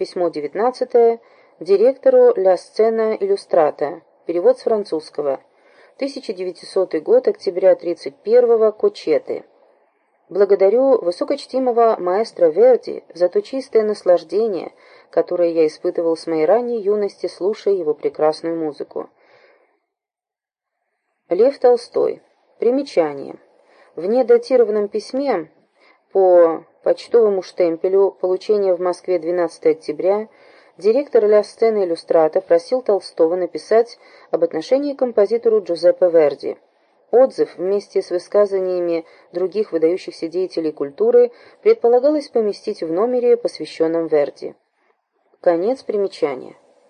Письмо 19 директору «Ля Сцена Иллюстрата». Перевод с французского. 1900 год, октября 31-го, Кочеты. Благодарю высокочтимого маэстро Верди за то чистое наслаждение, которое я испытывал с моей ранней юности, слушая его прекрасную музыку. Лев Толстой. Примечание. В недатированном письме по почтовому штемпелю получения в Москве 12 октября директор Ля Сцены Иллюстрата просил Толстого написать об отношении к композитору Джузеппе Верди. Отзыв вместе с высказываниями других выдающихся деятелей культуры предполагалось поместить в номере, посвященном Верди. Конец примечания.